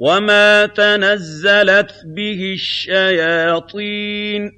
وَمَا تَنَزَّلَتْ بِهِ الشَّيَاطِينُ